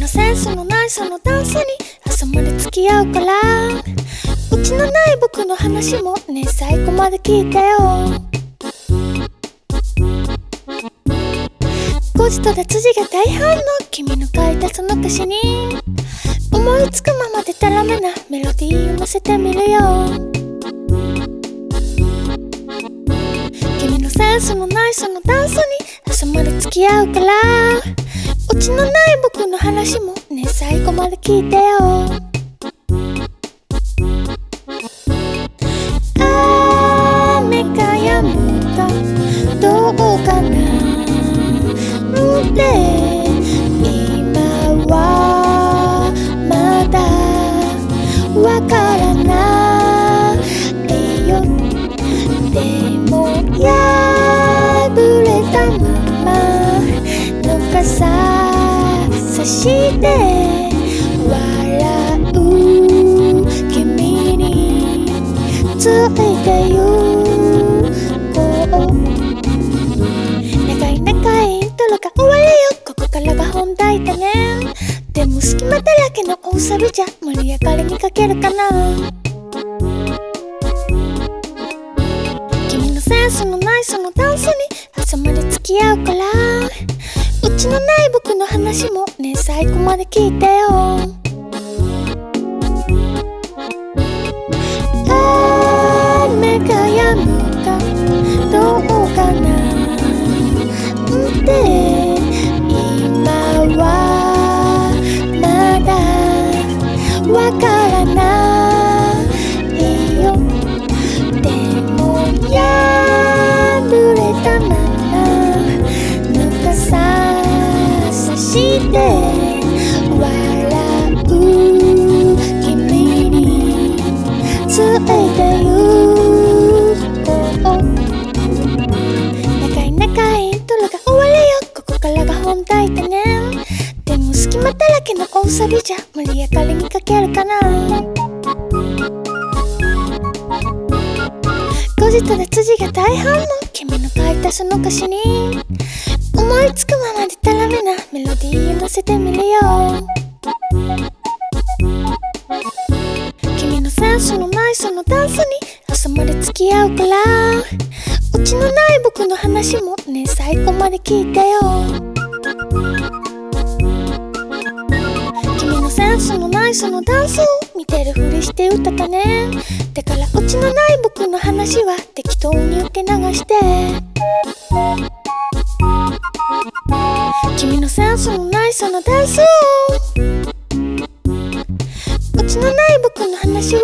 のセンスのないそのダンスに朝まで付き合うから。うちのない僕の話もね最後まで聞いてよ。ポジトで辻が大半の君の書いたその歌詞に思いつくままでたらめなメロディーを乗せてみるよ。君のセンスのないそのダンスに朝まで付き合うから。オチのない僕の話も。ね最後まで聞いてよ。雨が止むかどうかな。って今はまだわからして笑う君についてゆこう。長い長いイントロが終わるよここからが本題だねでも隙間だらけの大サビじゃ盛り上がりにかけるかな君のセンスのないそのダンスに朝まで付き合うからうちのない僕の話も最後まで聞いてよ。雨が止むかどうかな。って今はまだわからない。らけの大サビじゃ盛り上がりにかけるかな？ゴジトで辻が大反応。君の書いたその歌詞に？思いつくままでたらめな。メロディーを乗せてみるよ。君のセンスのないそのダンスに朝まで付き合うから。オチのない僕の話もね最後まで聞いてよ。ないそのダンスを見てるふりして歌ったね。だからオチのない僕の話は適当に受け流して。君のセンスのないそのダンスを。オチのない僕の話は